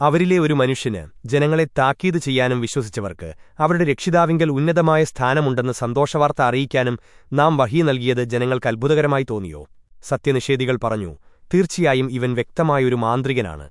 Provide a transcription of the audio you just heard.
അവരിലെ ഒരു മനുഷ്യന് ജനങ്ങളെ താക്കീത് ചെയ്യാനും വിശ്വസിച്ചവർക്ക് അവരുടെ രക്ഷിതാവിങ്കൽ ഉന്നതമായ സ്ഥാനമുണ്ടെന്ന് സന്തോഷവാർത്ത അറിയിക്കാനും നാം വഹി നൽകിയത് ജനങ്ങൾക്ക് അത്ഭുതകരമായി തോന്നിയോ? സത്യനിഷേധികൾ പറഞ്ഞു തീർച്ചയായും ഇവൻ വ്യക്തമായൊരു മാന്ത്രികനാണ്.